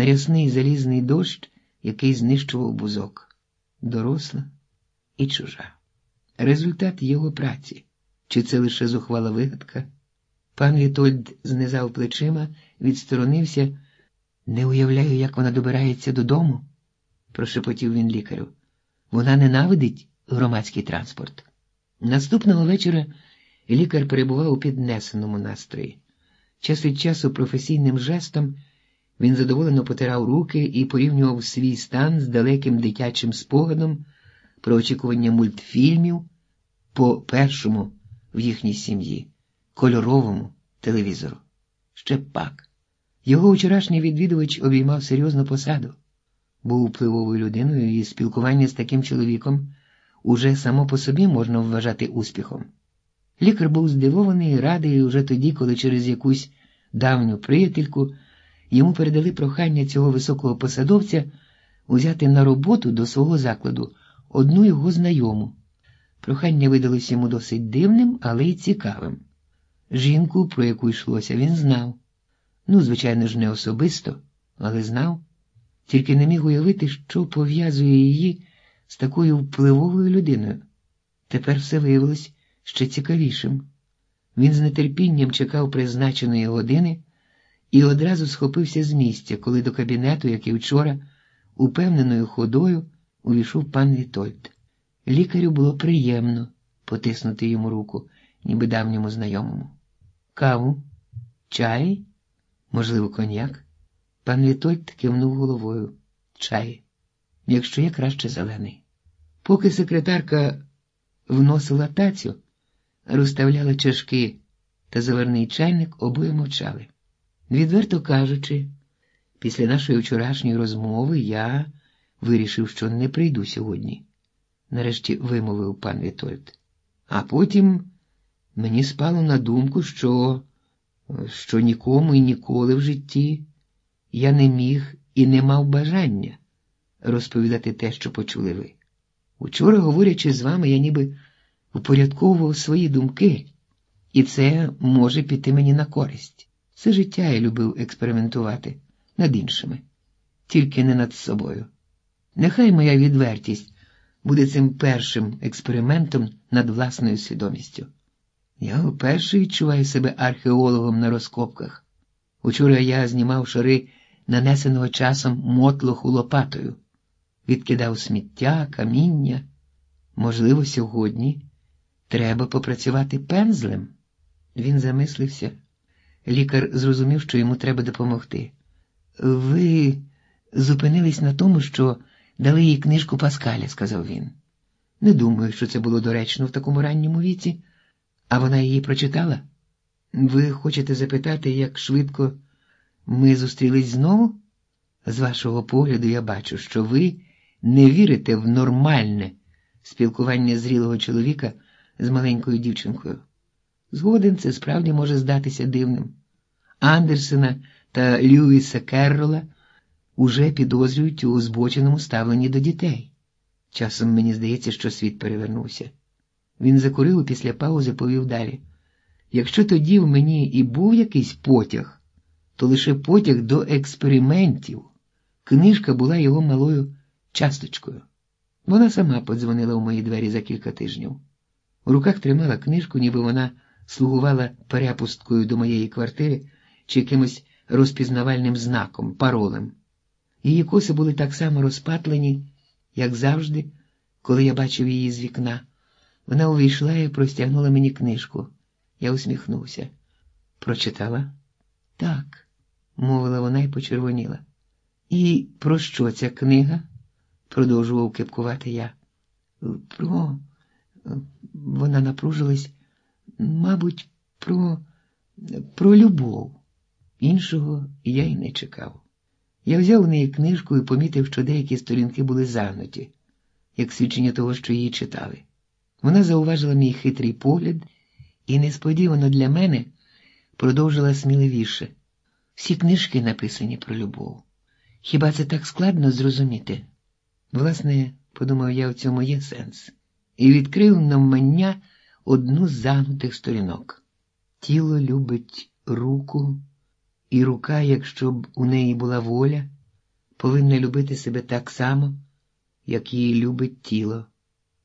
на рясний залізний дощ, який знищував бузок, доросла і чужа. Результат його праці, чи це лише зухвала вигадка? Пан Вітольд знизав плечима, відсторонився. Не уявляю, як вона добирається додому, прошепотів він лікарю. Вона ненавидить громадський транспорт. Наступного вечора лікар перебував у піднесеному настрої. Час від часу професійним жестом він задоволено потирав руки і порівнював свій стан з далеким дитячим спогадом про очікування мультфільмів по першому в їхній сім'ї, кольоровому телевізору. Ще пак. Його вчорашній відвідувач обіймав серйозну посаду, був впливовою людиною, і спілкування з таким чоловіком уже само по собі можна вважати успіхом. Лікар був здивований радий уже тоді, коли через якусь давню приятельку йому передали прохання цього високого посадовця узяти на роботу до свого закладу одну його знайому. Прохання видалось йому досить дивним, але й цікавим. Жінку, про яку йшлося, він знав. Ну, звичайно ж, не особисто, але знав, тільки не міг уявити, що пов'язує її з такою впливовою людиною. Тепер все виявилось ще цікавішим. Він з нетерпінням чекав призначеної години і одразу схопився з місця, коли до кабінету, як і вчора, упевненою ходою увійшов пан Вітольд. Лікарю було приємно потиснути йому руку, ніби давньому знайомому. Каву, чай, можливо, коньяк. Пан Вітольд кивнув головою. Чай, якщо є краще зелений. Поки секретарка вносила тацю, розставляла чашки та заварний чайник, обоє мовчали. Відверто кажучи, після нашої вчорашньої розмови я вирішив, що не прийду сьогодні, нарешті вимовив пан Вітольд. А потім мені спало на думку, що, що нікому і ніколи в житті я не міг і не мав бажання розповідати те, що почули ви. Учора, говорячи з вами, я ніби упорядковував свої думки, і це може піти мені на користь. Все життя я любив експериментувати над іншими, тільки не над собою. Нехай моя відвертість буде цим першим експериментом над власною свідомістю. Я вперше відчуваю себе археологом на розкопках. Учора я знімав шари нанесеного часом мотлоху лопатою, відкидав сміття, каміння. Можливо, сьогодні треба попрацювати пензлем. Він замислився. Лікар зрозумів, що йому треба допомогти. Ви зупинились на тому, що дали їй книжку Паскаля, сказав він. Не думаю, що це було доречно в такому ранньому віці, а вона її прочитала. Ви хочете запитати, як швидко ми зустрілись знову? З вашого погляду, я бачу, що ви не вірите в нормальне спілкування зрілого чоловіка з маленькою дівчинкою. Згоден це справді може здатися дивним. Андерсена та Льюіса Керрола уже підозрюють у збоченому ставленні до дітей. Часом мені здається, що світ перевернувся. Він закурив і після паузи повів далі. Якщо тоді в мені і був якийсь потяг, то лише потяг до експериментів. Книжка була його малою часточкою. Вона сама подзвонила у мої двері за кілька тижнів. У руках тримала книжку, ніби вона слугувала перепусткою до моєї квартири чи якимось розпізнавальним знаком, паролем. Її коси були так само розпатлені, як завжди, коли я бачив її з вікна. Вона увійшла і простягнула мені книжку. Я усміхнувся. Прочитала? Так, мовила вона і почервоніла. І про що ця книга? продовжував кипкувати я. Про. Вона напружилась, мабуть, про про любов. Іншого я й не чекав. Я взяв у неї книжку і помітив, що деякі сторінки були загнуті, як свідчення того, що її читали. Вона зауважила мій хитрий погляд і несподівано для мене продовжила сміливіше. Всі книжки написані про любов. Хіба це так складно зрозуміти? Власне, подумав я, у цьому є сенс, і відкрив навмання одну з загнутих сторінок. Тіло любить руку, і рука, якщо б у неї була воля, повинна любити себе так само, як її любить тіло.